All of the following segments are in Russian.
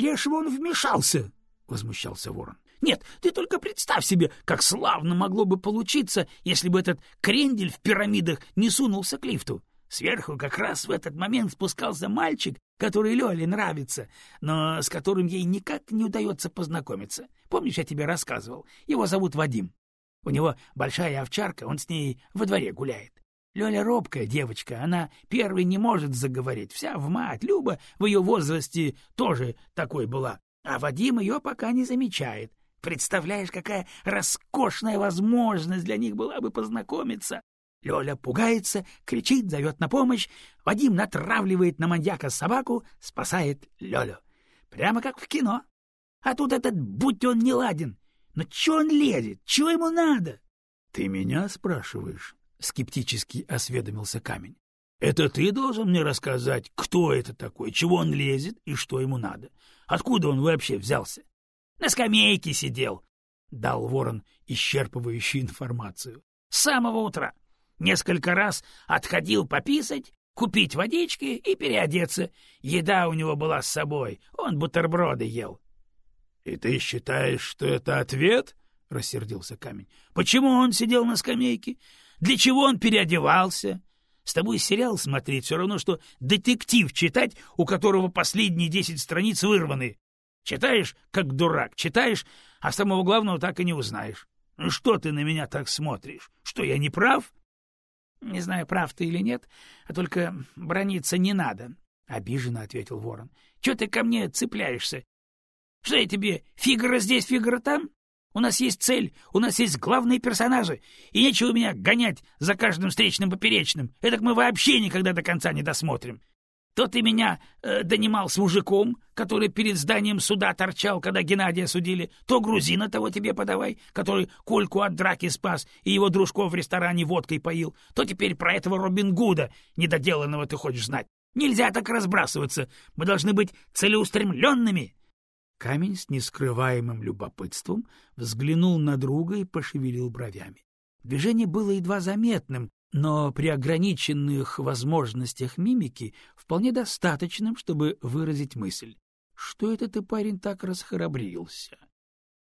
лешего он вмешался? — возмущался ворон. — Нет, ты только представь себе, как славно могло бы получиться, если бы этот крендель в пирамидах не сунулся к лифту. Сверху как раз в этот момент спускался мальчик, который Лёле нравится, но с которым ей никак не удается познакомиться. Помнишь, я тебе рассказывал? Его зовут Вадим. У него большая овчарка, он с ней во дворе гуляет. Лёля робкая девочка, она первой не может заговорить, вся в мать. Люба в ее возрасте тоже такой была, а Вадим ее пока не замечает. Представляешь, какая роскошная возможность для них была бы познакомиться. Лёля пугается, кричит, зовет на помощь. Вадим натравливает на маньяка собаку, спасает Лёлю. Прямо как в кино. А тут этот, будь он неладен. Но чё он лезет? Чего ему надо? — Ты меня спрашиваешь? — скептически осведомился камень. — Это ты должен мне рассказать, кто это такой, чего он лезет и что ему надо? Откуда он вообще взялся? — На скамейке сидел, — дал ворон исчерпывающую информацию. — С самого утра. Несколько раз отходил пописать, купить водички и переодеться. Еда у него была с собой, он бутерброды ел. — И ты считаешь, что это ответ? — рассердился камень. — Почему он сидел на скамейке? Для чего он переодевался? С тобой сериал смотреть все равно, что детектив читать, у которого последние десять страниц вырваны. Читаешь, как дурак, читаешь, а самого главного так и не узнаешь. Ну что ты на меня так смотришь? Что, я не прав? Не знаю, прав ты или нет, а только брониться не надо, — обиженно ответил ворон. — Чего ты ко мне цепляешься? Что я тебе, фигура здесь, фигура там? У нас есть цель, у нас есть главные персонажи, и нечего меня гонять за каждым встречным поперечным. Это мы вообще никогда до конца не досмотрим. То ты меня э, донимал с мужиком, который перед зданием суда торчал, когда Геннадия судили, то грузина того тебе подавай, который Кольку от драки спас и его дружков в ресторане водкой поил, то теперь про этого Робин Гуда недоделанного ты хочешь знать. Нельзя так разбрасываться, мы должны быть целеустремленными. Камень с нескрываемым любопытством взглянул на друга и пошевелил бровями. Движение было едва заметным, но при ограниченных возможностях мимики вполне достаточным, чтобы выразить мысль. Что это ты, парень, так расхрабрился?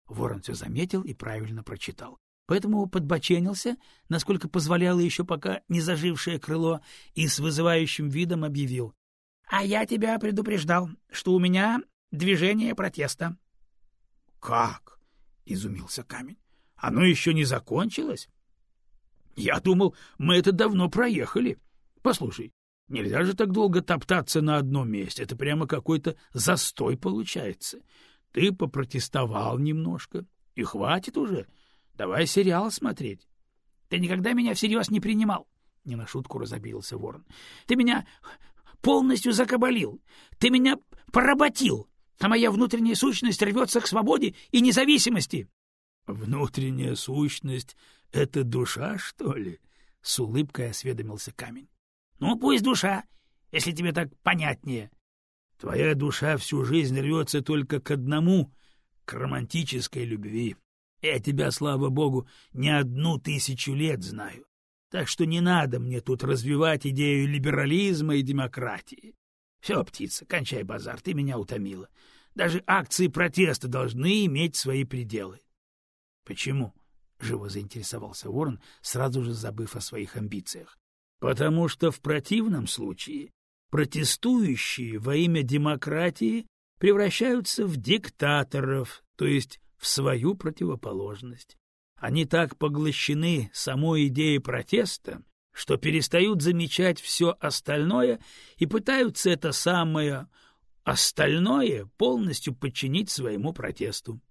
Ворон все заметил и правильно прочитал. Поэтому подбоченился, насколько позволяло еще пока не зажившее крыло, и с вызывающим видом объявил. — А я тебя предупреждал, что у меня движение протеста. — Как? — изумился камень. — Оно еще не закончилось? Я думал, мы это давно проехали. Послушай, нельзя же так долго топтаться на одном месте. Это прямо какой-то застой получается. Ты попротестовал немножко, и хватит уже. Давай сериал смотреть. Ты никогда меня всерьез не принимал. Не на шутку разобился ворон. Ты меня полностью закабалил. Ты меня поработил. А моя внутренняя сущность рвется к свободе и независимости. Внутренняя сущность — это душа, что ли? — с улыбкой осведомился камень. — Ну, пусть душа, если тебе так понятнее. Твоя душа всю жизнь рвется только к одному — к романтической любви. Я тебя, слава богу, не одну тысячу лет знаю. Так что не надо мне тут развивать идею либерализма и демократии. Все, птица, кончай базар, ты меня утомила. Даже акции протеста должны иметь свои пределы. — Почему? — живо заинтересовался Ворон, сразу же забыв о своих амбициях. — Потому что в противном случае протестующие во имя демократии превращаются в диктаторов, то есть в свою противоположность. Они так поглощены самой идеей протеста, что перестают замечать все остальное и пытаются это самое остальное полностью подчинить своему протесту.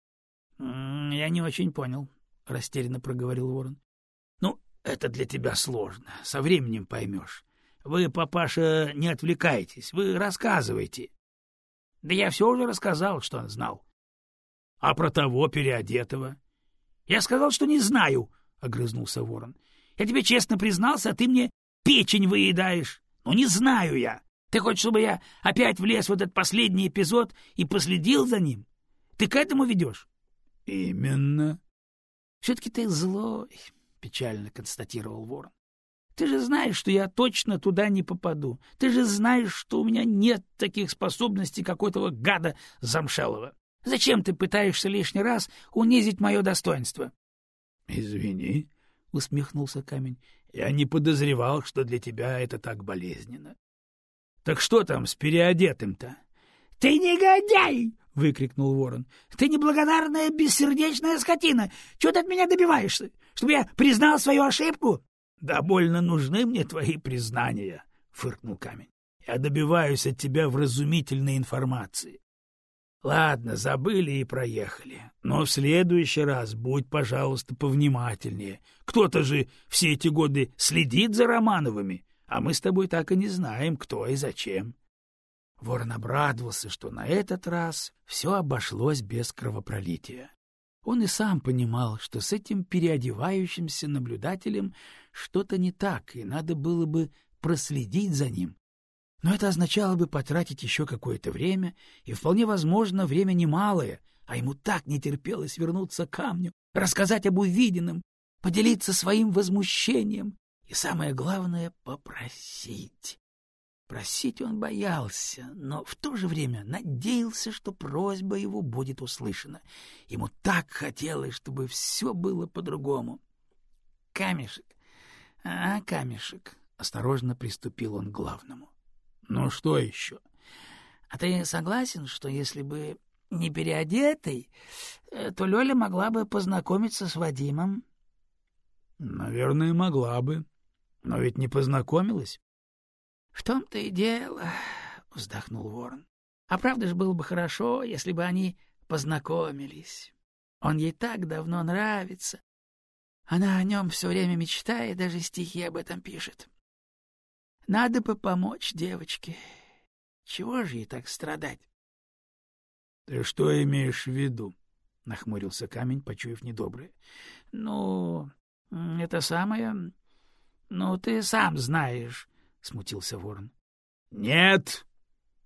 — Я не очень понял, — растерянно проговорил Ворон. — Ну, это для тебя сложно, со временем поймешь. Вы, папаша, не отвлекайтесь, вы рассказывайте. — Да я все уже рассказал, что знал. — А про того переодетого? — Я сказал, что не знаю, — огрызнулся Ворон. — Я тебе честно признался, а ты мне печень выедаешь. Ну, не знаю я. Ты хочешь, чтобы я опять влез в этот последний эпизод и последил за ним? Ты к этому ведешь? — Именно. — Все-таки ты злой, — печально констатировал ворон. — Ты же знаешь, что я точно туда не попаду. Ты же знаешь, что у меня нет таких способностей, как у этого гада Замшелова. Зачем ты пытаешься лишний раз унизить мое достоинство? — Извини, — усмехнулся камень. — Я не подозревал, что для тебя это так болезненно. — Так что там с переодетым-то? — Ты негодяй! — выкрикнул ворон. — Ты неблагодарная, бессердечная скотина! Чего ты от меня добиваешься? Чтобы я признал свою ошибку? — Да больно нужны мне твои признания, — фыркнул камень. — Я добиваюсь от тебя вразумительной информации. Ладно, забыли и проехали. Но в следующий раз будь, пожалуйста, повнимательнее. Кто-то же все эти годы следит за Романовыми, а мы с тобой так и не знаем, кто и зачем. Ворон обрадовался, что на этот раз все обошлось без кровопролития. Он и сам понимал, что с этим переодевающимся наблюдателем что-то не так, и надо было бы проследить за ним, но это означало бы потратить еще какое-то время, и вполне возможно, время немалое, а ему так не терпелось вернуться к камню, рассказать об увиденном, поделиться своим возмущением и, самое главное, попросить. Просить он боялся, но в то же время надеялся, что просьба его будет услышана. Ему так хотелось, чтобы все было по-другому. — Камешек, а, камешек, — осторожно приступил он к главному. Ну что еще? А ты согласен, что если бы не переодетый, э, то Лёля могла бы познакомиться с Вадимом? Наверное, могла бы. Но ведь не познакомилась. В том-то и дело, вздохнул Ворон. А правда ж было бы хорошо, если бы они познакомились. Он ей так давно нравится. Она о нем все время мечтает, даже стихи об этом пишет. Надо бы помочь девочке. Чего же ей так страдать? — Ты что имеешь в виду? — нахмурился камень, почуяв недоброе. — Ну, это самое... Ну, ты сам знаешь, — смутился ворон. — Нет,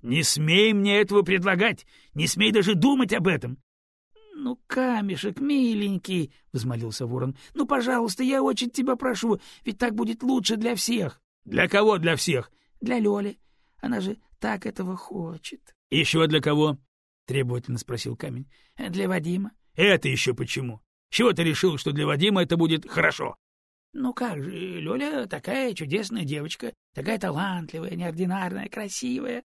не смей мне этого предлагать, не смей даже думать об этом. — Ну, камешек, миленький, — взмолился ворон, — ну, пожалуйста, я очень тебя прошу, ведь так будет лучше для всех. Для кого для всех? Для Лёли. Она же так этого хочет. Еще для кого? требовательно спросил камень. Для Вадима. Это еще почему? Чего ты решил, что для Вадима это будет хорошо? Ну как же, Лёля такая чудесная девочка, такая талантливая, неординарная, красивая.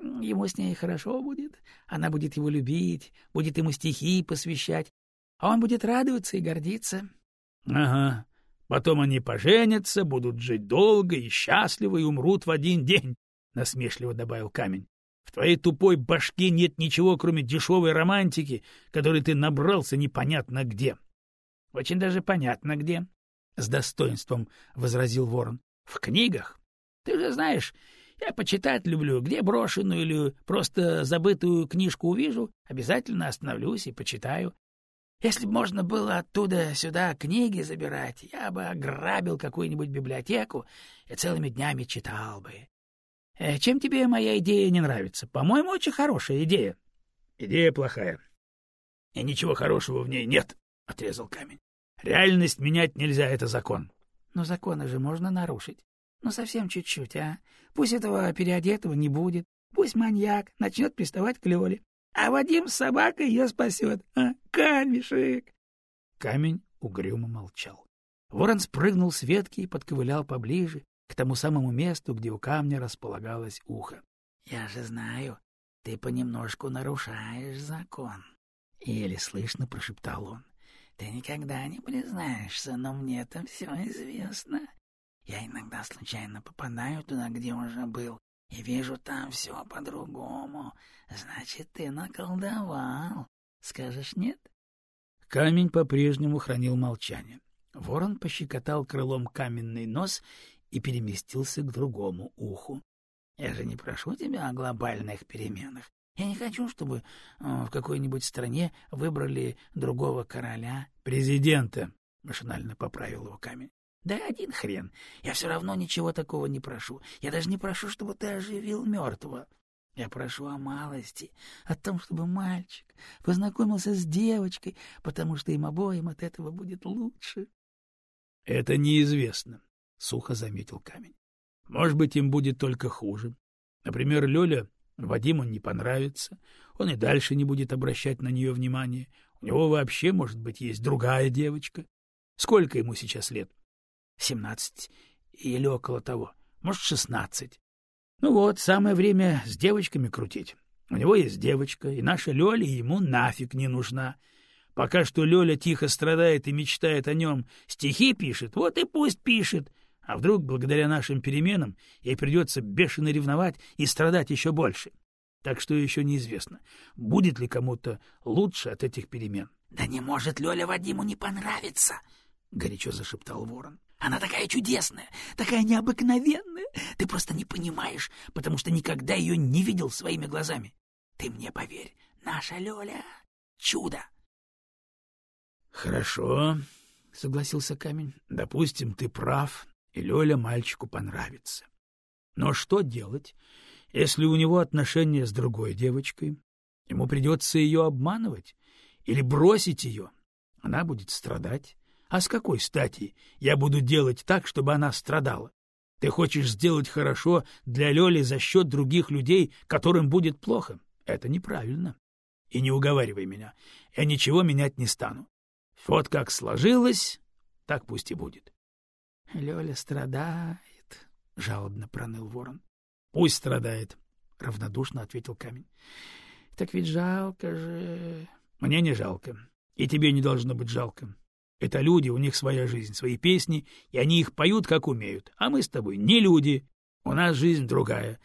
Ему с ней хорошо будет, она будет его любить, будет ему стихи посвящать, а он будет радоваться и гордиться. — Ага, Потом они поженятся, будут жить долго и счастливо и умрут в один день, — насмешливо добавил камень. В твоей тупой башке нет ничего, кроме дешевой романтики, которой ты набрался непонятно где. — Очень даже понятно где, — с достоинством возразил ворон. — В книгах. Ты же знаешь, я почитать люблю, где брошенную или просто забытую книжку увижу, обязательно остановлюсь и почитаю. Если бы можно было оттуда сюда книги забирать, я бы ограбил какую-нибудь библиотеку и целыми днями читал бы. Э, чем тебе моя идея не нравится? По-моему, очень хорошая идея. Идея плохая. И ничего хорошего в ней нет, — отрезал камень. Реальность менять нельзя, это закон. Но законы же можно нарушить. Ну, совсем чуть-чуть, а? Пусть этого переодетого не будет. Пусть маньяк начнет приставать к Лёле а Вадим с собакой ее спасет. А, камешек! Камень угрюмо молчал. Ворон спрыгнул с ветки и подковылял поближе, к тому самому месту, где у камня располагалось ухо. — Я же знаю, ты понемножку нарушаешь закон. Еле слышно прошептал он. — Ты никогда не признаешься, но мне там все известно. Я иногда случайно попадаю туда, где уже был, и вижу там все по-другому. Значит, ты наколдовал. Скажешь нет? Камень по-прежнему хранил молчание. Ворон пощекотал крылом каменный нос и переместился к другому уху. — Я же не прошу тебя о глобальных переменах. Я не хочу, чтобы э, в какой-нибудь стране выбрали другого короля. — Президента, — машинально поправил его камень. Да один хрен. Я все равно ничего такого не прошу. Я даже не прошу, чтобы ты оживил мертвого. Я прошу о малости, о том, чтобы мальчик познакомился с девочкой, потому что им обоим от этого будет лучше. — Это неизвестно. — сухо заметил камень. — Может быть, им будет только хуже. Например, Лёля Вадиму не понравится, он и дальше не будет обращать на нее внимания. У него вообще, может быть, есть другая девочка. Сколько ему сейчас лет? — Семнадцать или около того. Может, шестнадцать. Ну вот, самое время с девочками крутить. У него есть девочка, и наша Лёля ему нафиг не нужна. Пока что Лёля тихо страдает и мечтает о нем, стихи пишет, вот и пусть пишет. А вдруг, благодаря нашим переменам, ей придется бешено ревновать и страдать еще больше. Так что еще неизвестно, будет ли кому-то лучше от этих перемен. — Да не может Лёля Вадиму не понравиться! — горячо зашептал ворон. — Она такая чудесная, такая необыкновенная. Ты просто не понимаешь, потому что никогда ее не видел своими глазами. Ты мне поверь, наша Лёля — чудо! — Хорошо, согласился камень. Допустим, ты прав, и Лёля мальчику понравится. Но что делать, если у него отношения с другой девочкой? Ему придется ее обманывать или бросить ее. Она будет страдать. А с какой стати я буду делать так, чтобы она страдала? Ты хочешь сделать хорошо для Лёли за счет других людей, которым будет плохо? Это неправильно. И не уговаривай меня. Я ничего менять не стану. Вот как сложилось, так пусть и будет. — Лёля страдает, — жалобно проныл ворон. — Пусть страдает, — равнодушно ответил камень. — Так ведь жалко же... — Мне не жалко, и тебе не должно быть жалко. Это люди, у них своя жизнь, свои песни, и они их поют, как умеют. А мы с тобой не люди, у нас жизнь другая,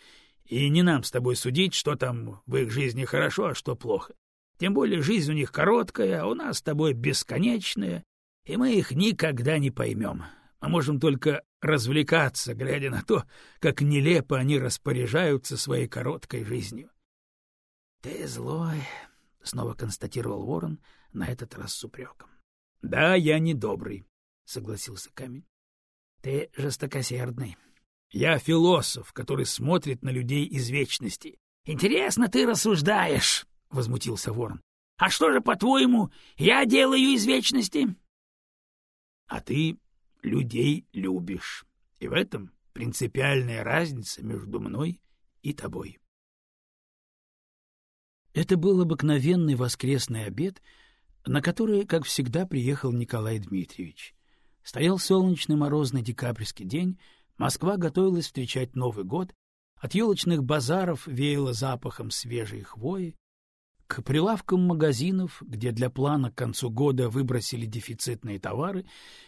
и не нам с тобой судить, что там в их жизни хорошо, а что плохо. Тем более жизнь у них короткая, а у нас с тобой бесконечная, и мы их никогда не поймем. Мы можем только развлекаться, глядя на то, как нелепо они распоряжаются своей короткой жизнью. — Ты злой, — снова констатировал ворон, на этот раз с упреком. — Да, я не добрый, — согласился камень. — Ты жестокосердный. — Я философ, который смотрит на людей из вечности. — Интересно ты рассуждаешь, — возмутился ворон. — А что же, по-твоему, я делаю из вечности? — А ты людей любишь, и в этом принципиальная разница между мной и тобой. Это был обыкновенный воскресный обед, на который, как всегда, приехал Николай Дмитриевич. Стоял солнечный морозный декабрьский день, Москва готовилась встречать Новый год, от елочных базаров веяло запахом свежей хвои, к прилавкам магазинов, где для плана к концу года выбросили дефицитные товары,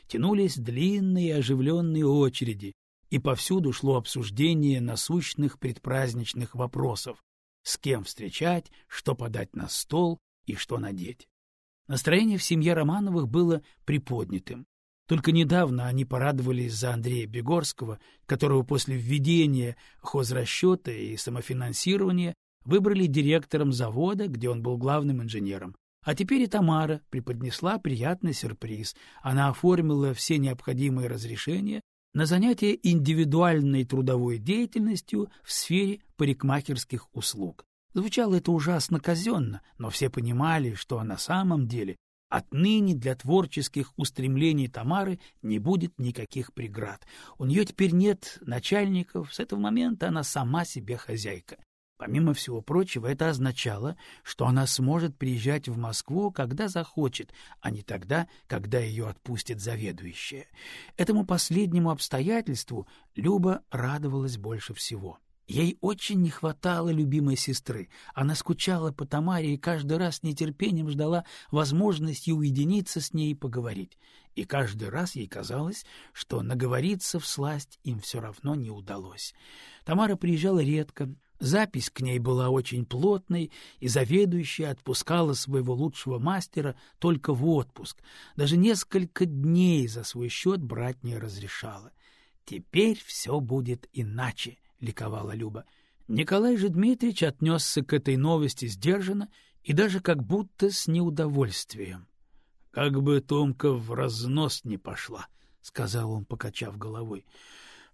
тянулись длинные оживленные очереди, и повсюду шло обсуждение насущных предпраздничных вопросов — с кем встречать, что подать на стол и что надеть. Настроение в семье Романовых было приподнятым. Только недавно они порадовались за Андрея Бегорского, которого после введения хозрасчета и самофинансирования выбрали директором завода, где он был главным инженером. А теперь и Тамара преподнесла приятный сюрприз. Она оформила все необходимые разрешения на занятие индивидуальной трудовой деятельностью в сфере парикмахерских услуг. Звучало это ужасно казенно, но все понимали, что на самом деле отныне для творческих устремлений Тамары не будет никаких преград. У нее теперь нет начальников, с этого момента она сама себе хозяйка. Помимо всего прочего, это означало, что она сможет приезжать в Москву, когда захочет, а не тогда, когда ее отпустит заведующая. Этому последнему обстоятельству Люба радовалась больше всего. Ей очень не хватало любимой сестры. Она скучала по Тамаре и каждый раз с нетерпением ждала возможности уединиться с ней и поговорить. И каждый раз ей казалось, что наговориться в сласть им все равно не удалось. Тамара приезжала редко, Запись к ней была очень плотной, и заведующая отпускала своего лучшего мастера только в отпуск. Даже несколько дней за свой счет брать не разрешала. «Теперь все будет иначе», — ликовала Люба. Николай же Дмитриевич отнесся к этой новости сдержанно и даже как будто с неудовольствием. — Как бы Томка в разнос не пошла, — сказал он, покачав головой.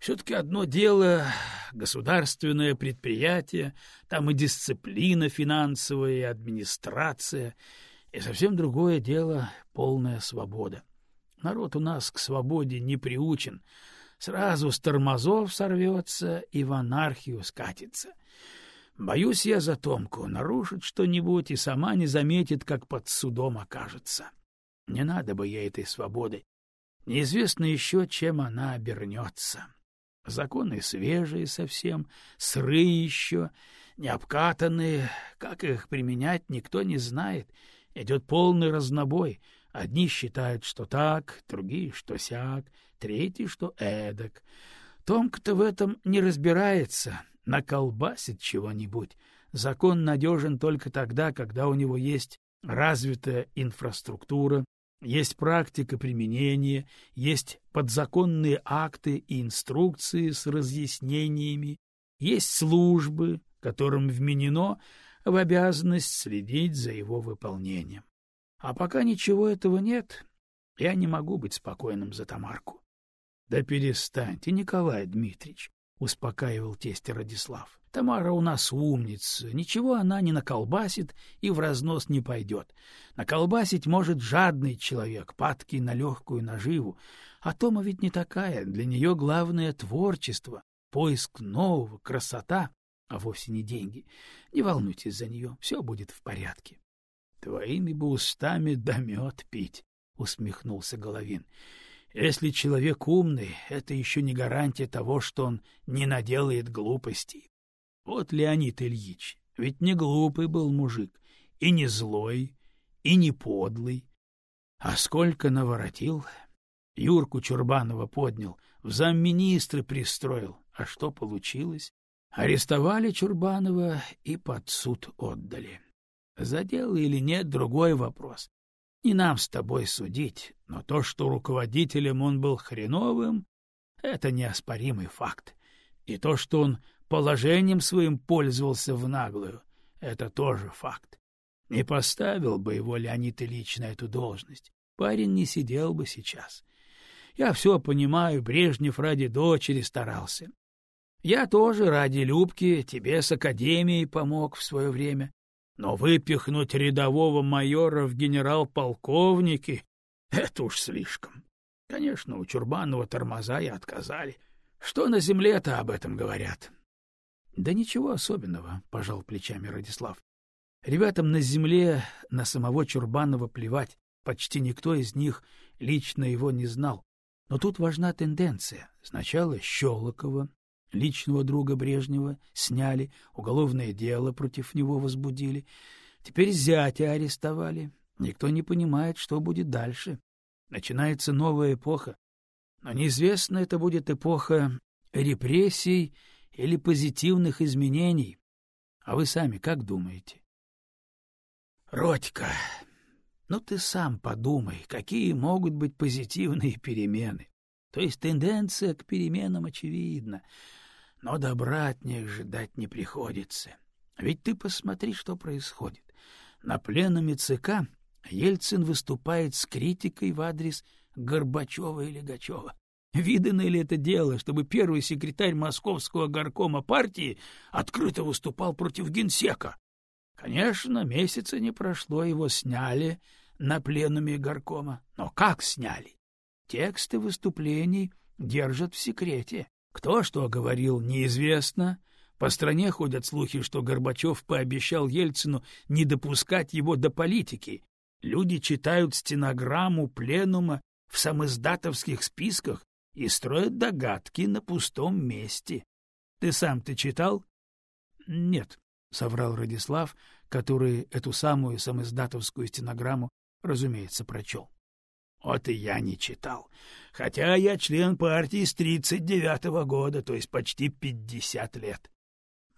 Все-таки одно дело — государственное предприятие, там и дисциплина финансовая, и администрация, и совсем другое дело — полная свобода. Народ у нас к свободе не приучен. сразу с тормозов сорвется и в анархию скатится. Боюсь я за Томку, нарушит что-нибудь и сама не заметит, как под судом окажется. Не надо бы ей этой свободы. Неизвестно еще, чем она обернется. Законы свежие совсем, сырые еще, необкатанные. Как их применять, никто не знает. Идет полный разнобой. Одни считают, что так, другие, что сяк, третий, что эдак. Томка-то в этом не разбирается, наколбасит чего-нибудь. Закон надежен только тогда, когда у него есть развитая инфраструктура, есть практика применения, есть подзаконные акты и инструкции с разъяснениями, есть службы, которым вменено в обязанность следить за его выполнением. А пока ничего этого нет, я не могу быть спокойным за Тамарку. — Да перестаньте, Николай Дмитриевич, — успокаивал тесть Радислав. Тамара у нас умница, ничего она не наколбасит и в разнос не пойдет. Наколбасить может жадный человек, падкий на легкую наживу. А Тома ведь не такая, для нее главное творчество, поиск нового, красота, а вовсе не деньги. Не волнуйтесь за нее, все будет в порядке. — Твоими бы устами да мед пить, — усмехнулся Головин. — Если человек умный, это еще не гарантия того, что он не наделает глупостей. Вот Леонид Ильич, ведь не глупый был мужик, и не злой, и не подлый. А сколько наворотил! Юрку Чурбанова поднял, в замминистры пристроил. А что получилось? Арестовали Чурбанова и под суд отдали. За дело или нет — другой вопрос. Не нам с тобой судить, но то, что руководителем он был хреновым, — это неоспоримый факт. И то, что он положением своим пользовался в наглую. Это тоже факт. Не поставил бы его Леонид Ильич на эту должность, парень не сидел бы сейчас. Я все понимаю, Брежнев ради дочери старался. Я тоже ради Любки тебе с академией помог в свое время. Но выпихнуть рядового майора в генерал-полковники — это уж слишком. Конечно, у Чурбанова тормоза и отказали. Что на земле-то об этом говорят? — Да ничего особенного, — пожал плечами Радислав. Ребятам на земле на самого Чурбанова плевать, почти никто из них лично его не знал. Но тут важна тенденция. Сначала Щелокова, личного друга Брежнева, сняли, уголовное дело против него возбудили. Теперь зятя арестовали. Никто не понимает, что будет дальше. Начинается новая эпоха. Но неизвестно, это будет эпоха репрессий или позитивных изменений. А вы сами как думаете? Родька, ну ты сам подумай, какие могут быть позитивные перемены. То есть тенденция к переменам очевидна, но добра от них ждать не приходится. Ведь ты посмотри, что происходит. На пленуме ЦК Ельцин выступает с критикой в адрес Горбачева и Легачева. Видано ли это дело, чтобы первый секретарь московского горкома партии открыто выступал против генсека? Конечно, месяца не прошло, его сняли на пленуме горкома. Но как сняли? Тексты выступлений держат в секрете. Кто что говорил, неизвестно. По стране ходят слухи, что Горбачев пообещал Ельцину не допускать его до политики. Люди читают стенограмму пленума в самоиздатовских списках и строят догадки на пустом месте. Ты сам-то читал? — Нет, — соврал Радислав, который эту самую самоиздатовскую стенограмму, разумеется, прочел. — Вот и я не читал. Хотя я член партии с тридцать девятого года, то есть почти пятьдесят лет.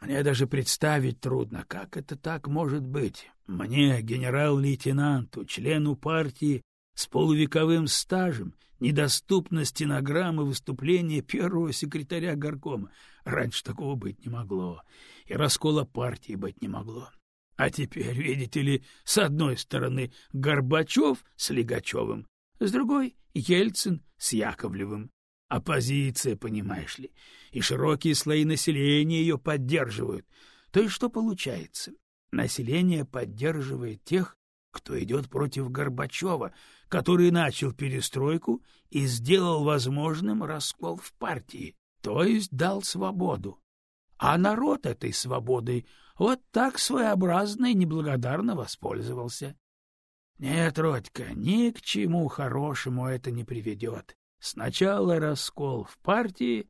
Мне даже представить трудно, как это так может быть. Мне, генерал-лейтенанту, члену партии с полувековым стажем, недоступна стенограммы выступления первого секретаря горкома. Раньше такого быть не могло, и раскола партии быть не могло. А теперь, видите ли, с одной стороны Горбачев с Легачевым, с другой — Ельцин с Яковлевым. Оппозиция, понимаешь ли, и широкие слои населения ее поддерживают. То есть что получается? Население поддерживает тех, кто идет против Горбачева, который начал перестройку и сделал возможным раскол в партии, то есть дал свободу. А народ этой свободой вот так своеобразно и неблагодарно воспользовался. Нет, Родька, ни к чему хорошему это не приведет. Сначала раскол в партии,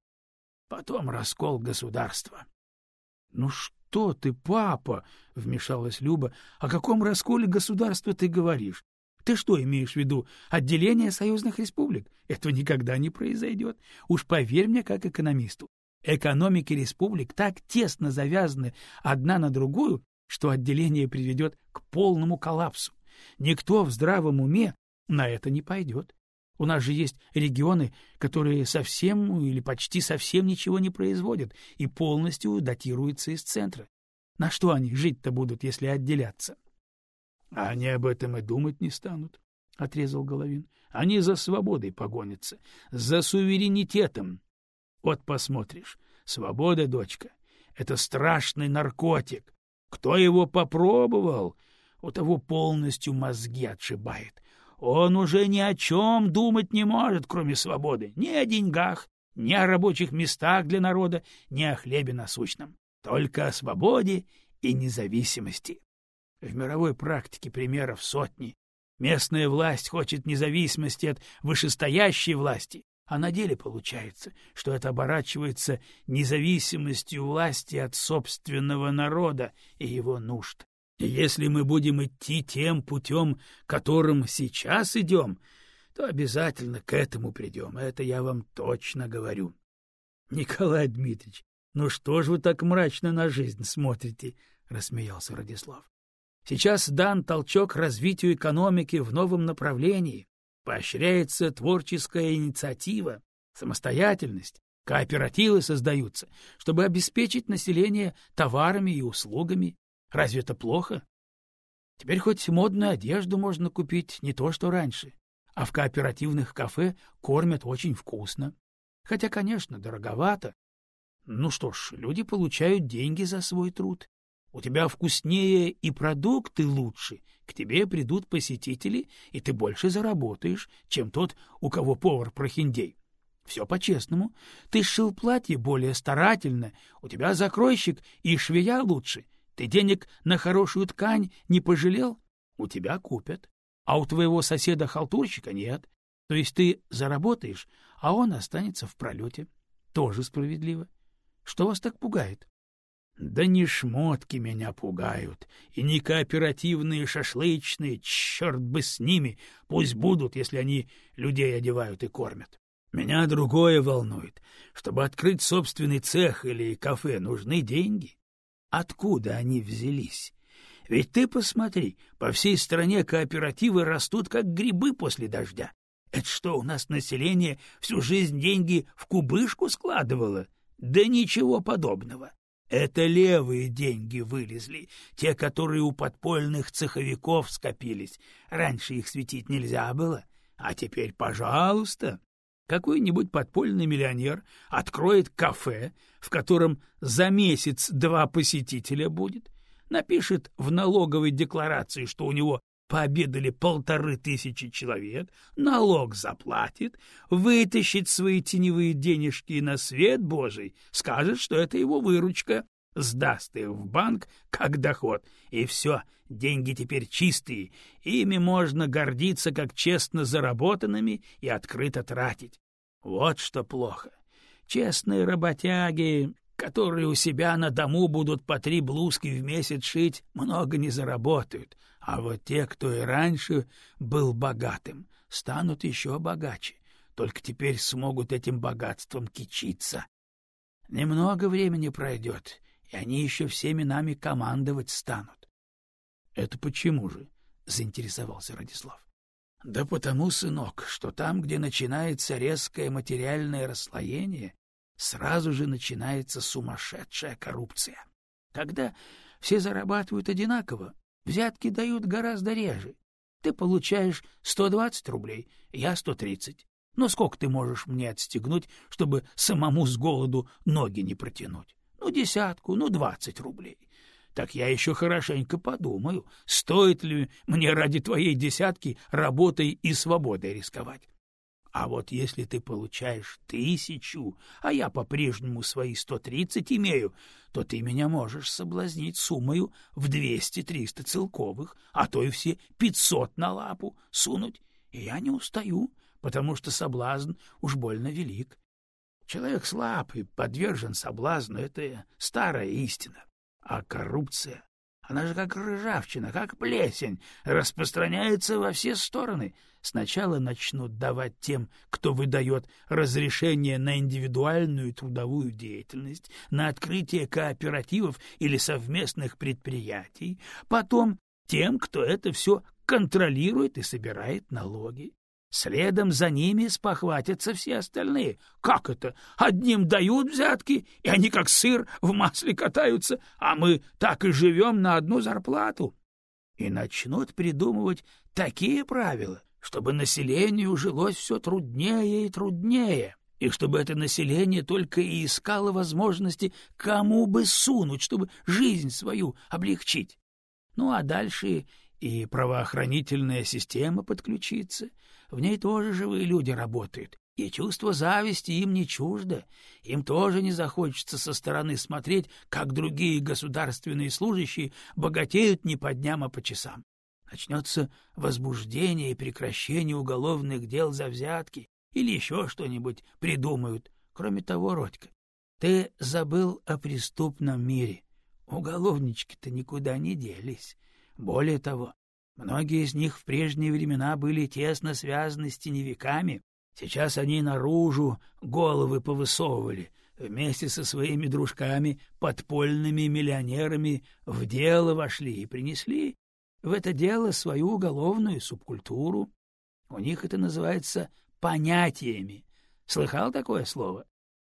потом раскол государства. — Ну что ты, папа? — вмешалась Люба. — О каком расколе государства ты говоришь? Ты что имеешь в виду? Отделение союзных республик? Этого никогда не произойдет. Уж поверь мне, как экономисту. Экономики республик так тесно завязаны одна на другую, что отделение приведет к полному коллапсу. Никто в здравом уме на это не пойдет. У нас же есть регионы, которые совсем или почти совсем ничего не производят и полностью датируются из центра. На что они жить-то будут, если отделяться? — Они об этом и думать не станут, — отрезал Головин. — Они за свободой погонятся, за суверенитетом. Вот посмотришь, свобода, дочка, — это страшный наркотик. Кто его попробовал, у того полностью мозги отшибает. Он уже ни о чем думать не может, кроме свободы, ни о деньгах, ни о рабочих местах для народа, ни о хлебе насущном. Только о свободе и независимости. В мировой практике примеров сотни. Местная власть хочет независимости от вышестоящей власти, а на деле получается, что это оборачивается независимостью власти от собственного народа и его нужд. Если мы будем идти тем путем, которым сейчас идем, то обязательно к этому придем. Это я вам точно говорю. — Николай Дмитриевич, ну что ж вы так мрачно на жизнь смотрите? — рассмеялся Радислав. — Сейчас дан толчок развитию экономики в новом направлении. Поощряется творческая инициатива, самостоятельность, кооперативы создаются, чтобы обеспечить население товарами и услугами. Разве это плохо? Теперь хоть модную одежду можно купить, не то что раньше. А в кооперативных кафе кормят очень вкусно. Хотя, конечно, дороговато. Ну что ж, люди получают деньги за свой труд. У тебя вкуснее и продукты лучше, к тебе придут посетители, и ты больше заработаешь, чем тот, у кого повар прохиндей. Все по-честному. Ты сшил платье более старательно, у тебя закройщик и швея лучше, ты денег на хорошую ткань не пожалел? У тебя купят. А у твоего соседа-халтурщика нет. То есть ты заработаешь, а он останется в пролете. Тоже справедливо. Что вас так пугает? Да не шмотки меня пугают, и не кооперативные шашлычные, черт бы с ними, пусть будут, если они людей одевают и кормят. Меня другое волнует. Чтобы открыть собственный цех или кафе, нужны деньги. Откуда они взялись? Ведь ты посмотри, по всей стране кооперативы растут, как грибы после дождя. Это что, у нас население всю жизнь деньги в кубышку складывало? Да ничего подобного. Это левые деньги вылезли, те, которые у подпольных цеховиков скопились. Раньше их светить нельзя было, а теперь, пожалуйста. Какой-нибудь подпольный миллионер откроет кафе, в котором за месяц два посетителя будет, напишет в налоговой декларации, что у него пообедали полторы тысячи человек, налог заплатит, вытащит свои теневые денежки на свет Божий, скажет, что это его выручка, сдаст их в банк как доход, и все, деньги теперь чистые, ими можно гордиться как честно заработанными и открыто тратить. Вот что плохо. Честные работяги, которые у себя на дому будут по три блузки в месяц шить, много не заработают, а вот те, кто и раньше был богатым, станут еще богаче, только теперь смогут этим богатством кичиться. Немного времени пройдет, и они еще всеми нами командовать станут. — Это почему же? — заинтересовался Радислав. — Да потому, сынок, что там, где начинается резкое материальное расслоение, сразу же начинается сумасшедшая коррупция. Когда все зарабатывают одинаково, взятки дают гораздо реже. Ты получаешь 120 рублей, я 130. Но сколько ты можешь мне отстегнуть, чтобы самому с голоду ноги не протянуть? Ну, десятку, ну, двадцать рублей. Так я еще хорошенько подумаю, стоит ли мне ради твоей десятки работой и свободой рисковать. А вот если ты получаешь тысячу, а я по-прежнему свои сто тридцать имею, то ты меня можешь соблазнить суммою в двести-триста целковых, а то и все пятьсот на лапу сунуть, и я не устаю, потому что соблазн уж больно велик. Человек слаб и подвержен соблазну — это старая истина. А коррупция, она же как ржавчина, как плесень, распространяется во все стороны. Сначала начнут давать тем, кто выдает разрешение на индивидуальную трудовую деятельность, на открытие кооперативов или совместных предприятий, потом тем, кто это все контролирует и собирает налоги. Следом за ними спохватятся все остальные. Как это? Одним дают взятки, и они как сыр в масле катаются, а мы так и живем на одну зарплату. И начнут придумывать такие правила, чтобы населению жилось все труднее и труднее, и чтобы это население только и искало возможности кому бы сунуть, чтобы жизнь свою облегчить. Ну а дальше и правоохранительная система подключится. В ней тоже живые люди работают, и чувство зависти им не чуждо. Им тоже не захочется со стороны смотреть, как другие государственные служащие богатеют не по дням, а по часам. Начнется возбуждение и прекращение уголовных дел за взятки или еще что-нибудь придумают. Кроме того, Родька, ты забыл о преступном мире. Уголовнички-то никуда не делись. Более того, многие из них в прежние времена были тесно связаны с теневиками. Сейчас они наружу головы повысовывали, вместе со своими дружками, подпольными миллионерами, в дело вошли и принесли в это дело свою уголовную субкультуру. У них это называется понятиями. Слыхал такое слово?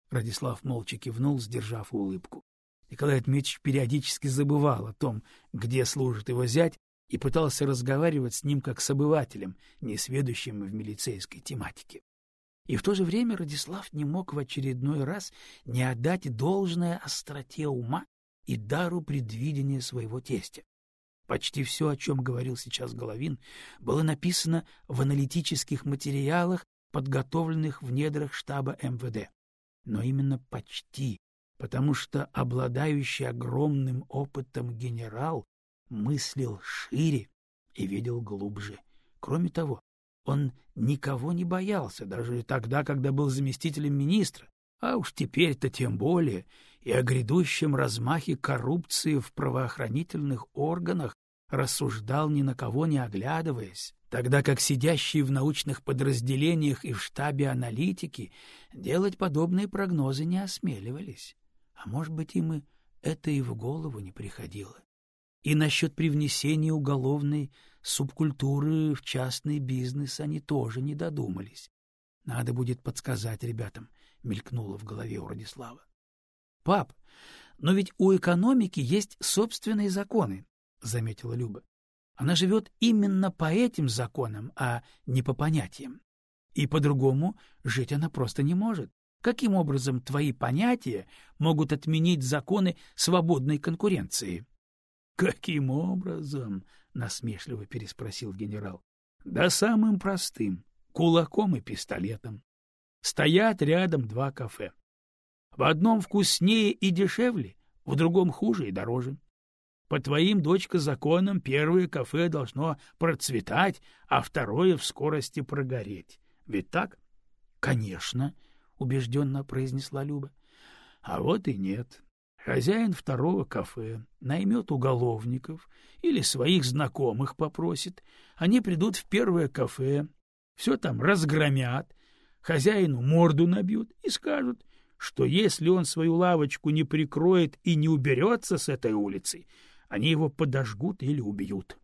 Радислав молча кивнул, сдержав улыбку. Николай Дмитриевич периодически забывал о том, где служит его зять, и пытался разговаривать с ним как с обывателем, несведущим в милицейской тематике. И в то же время Радислав не мог в очередной раз не отдать должное остроте ума и дару предвидения своего тестя. Почти все, о чем говорил сейчас Головин, было написано в аналитических материалах, подготовленных в недрах штаба МВД. Но именно почти потому что обладающий огромным опытом генерал мыслил шире и видел глубже. Кроме того, он никого не боялся, даже тогда, когда был заместителем министра, а уж теперь-то тем более, и о грядущем размахе коррупции в правоохранительных органах рассуждал ни на кого не оглядываясь, тогда как сидящие в научных подразделениях и в штабе аналитики делать подобные прогнозы не осмеливались. А может быть, им и это и в голову не приходило. И насчет привнесения уголовной субкультуры в частный бизнес они тоже не додумались. Надо будет подсказать ребятам, — мелькнуло в голове у Радислава. — Пап, но ведь у экономики есть собственные законы, — заметила Люба. Она живет именно по этим законам, а не по понятиям. И по-другому жить она просто не может. Каким образом твои понятия могут отменить законы свободной конкуренции? — Каким образом? — насмешливо переспросил генерал. — Да самым простым — кулаком и пистолетом. Стоят рядом два кафе. В одном вкуснее и дешевле, в другом хуже и дороже. По твоим, дочка, законам первое кафе должно процветать, а второе в скорости прогореть. Ведь так? — Конечно, — убежденно произнесла Люба. — А вот и нет. Хозяин второго кафе наймет уголовников или своих знакомых попросит. Они придут в первое кафе, все там разгромят, хозяину морду набьют и скажут, что если он свою лавочку не прикроет и не уберется с этой улицы, они его подожгут или убьют.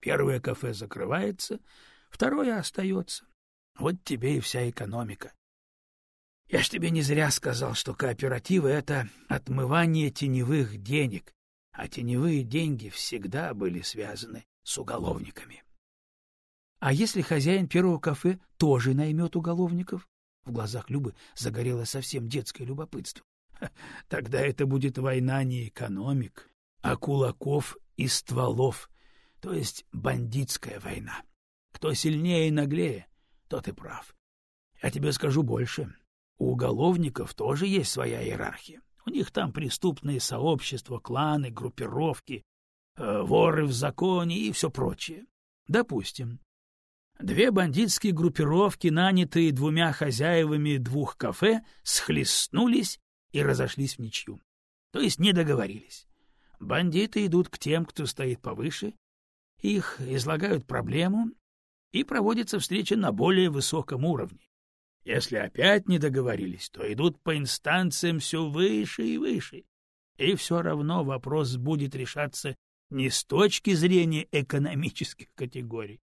Первое кафе закрывается, второе остается. Вот тебе и вся экономика. Я ж тебе не зря сказал, что кооперативы — это отмывание теневых денег, а теневые деньги всегда были связаны с уголовниками. А если хозяин первого кафе тоже наймет уголовников? В глазах Любы загорелось совсем детское любопытство. Тогда это будет война не экономик, а кулаков и стволов, то есть бандитская война. Кто сильнее и наглее, тот и прав. Я тебе скажу больше. У уголовников тоже есть своя иерархия. У них там преступные сообщества, кланы, группировки, э, воры в законе и все прочее. Допустим, две бандитские группировки, нанятые двумя хозяевами двух кафе, схлестнулись и разошлись в ничью. То есть не договорились. Бандиты идут к тем, кто стоит повыше, их излагают проблему, и проводится встреча на более высоком уровне. Если опять не договорились, то идут по инстанциям все выше и выше. И все равно вопрос будет решаться не с точки зрения экономических категорий,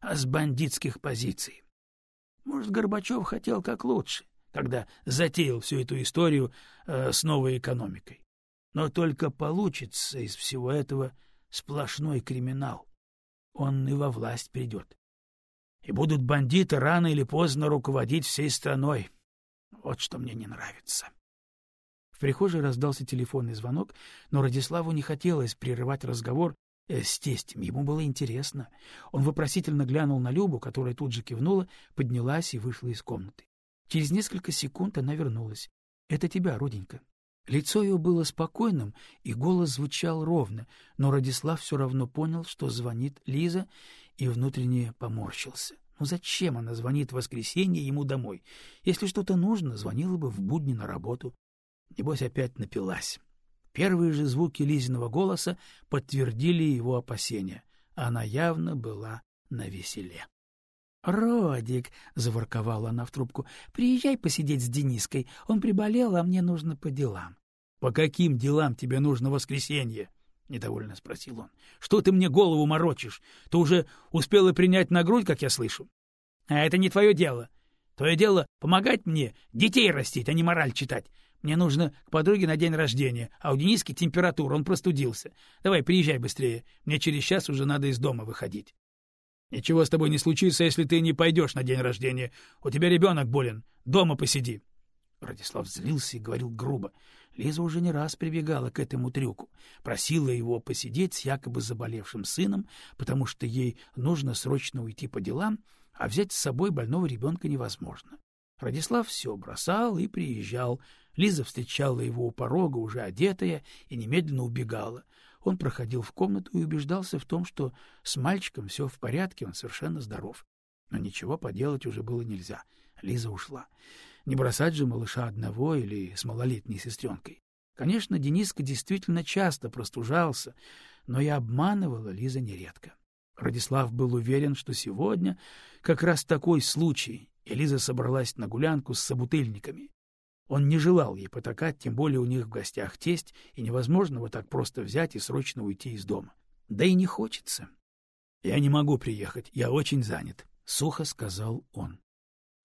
а с бандитских позиций. Может, Горбачев хотел как лучше, когда затеял всю эту историю э, с новой экономикой. Но только получится из всего этого сплошной криминал. Он и во власть придет и будут бандиты рано или поздно руководить всей страной. Вот что мне не нравится. В прихожей раздался телефонный звонок, но Радиславу не хотелось прерывать разговор э, с тестем. Ему было интересно. Он вопросительно глянул на Любу, которая тут же кивнула, поднялась и вышла из комнаты. Через несколько секунд она вернулась. — Это тебя, роденька. Лицо ее было спокойным, и голос звучал ровно, но Радислав все равно понял, что звонит Лиза, и внутренне поморщился. Ну зачем она звонит в воскресенье ему домой? Если что-то нужно, звонила бы в будни на работу. Небось, опять напилась. Первые же звуки Лизиного голоса подтвердили его опасения. Она явно была на веселе. — Родик, — заворковала она в трубку, — приезжай посидеть с Дениской. Он приболел, а мне нужно по делам. — По каким делам тебе нужно воскресенье? — недовольно спросил он. — Что ты мне голову морочишь? Ты уже успела принять на грудь, как я слышу? — А это не твое дело. Твое дело — помогать мне, детей растить, а не мораль читать. Мне нужно к подруге на день рождения, а у Дениски температура, он простудился. Давай, приезжай быстрее, мне через час уже надо из дома выходить. — Ничего с тобой не случится, если ты не пойдешь на день рождения. У тебя ребенок болен, дома посиди. Радислав злился и говорил грубо. Лиза уже не раз прибегала к этому трюку, просила его посидеть с якобы заболевшим сыном, потому что ей нужно срочно уйти по делам, а взять с собой больного ребенка невозможно. Радислав все бросал и приезжал. Лиза встречала его у порога, уже одетая, и немедленно убегала. Он проходил в комнату и убеждался в том, что с мальчиком все в порядке, он совершенно здоров. Но ничего поделать уже было нельзя. Лиза ушла. Не бросать же малыша одного или с малолетней сестренкой. Конечно, Дениска действительно часто простужался, но и обманывала Лиза нередко. Радислав был уверен, что сегодня как раз такой случай, и Лиза собралась на гулянку с собутыльниками. Он не желал ей потакать, тем более у них в гостях тесть, и невозможно вот так просто взять и срочно уйти из дома. Да и не хочется. — Я не могу приехать, я очень занят, — сухо сказал он.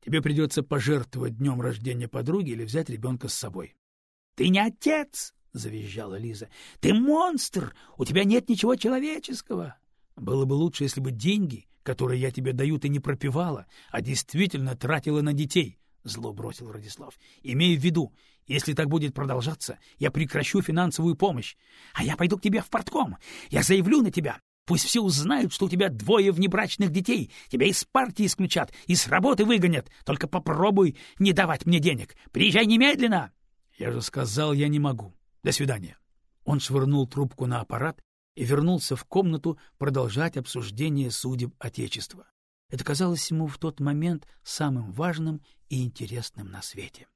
Тебе придется пожертвовать днем рождения подруги или взять ребенка с собой. — Ты не отец! — завизжала Лиза. — Ты монстр! У тебя нет ничего человеческого! Было бы лучше, если бы деньги, которые я тебе даю, ты не пропивала, а действительно тратила на детей, — зло бросил Радислав. — Имей в виду, если так будет продолжаться, я прекращу финансовую помощь. А я пойду к тебе в портком. Я заявлю на тебя. Пусть все узнают, что у тебя двое внебрачных детей. Тебя из партии исключат и с работы выгонят. Только попробуй не давать мне денег. Приезжай немедленно. Я же сказал, я не могу. До свидания. Он швырнул трубку на аппарат и вернулся в комнату продолжать обсуждение судеб Отечества. Это казалось ему в тот момент самым важным и интересным на свете.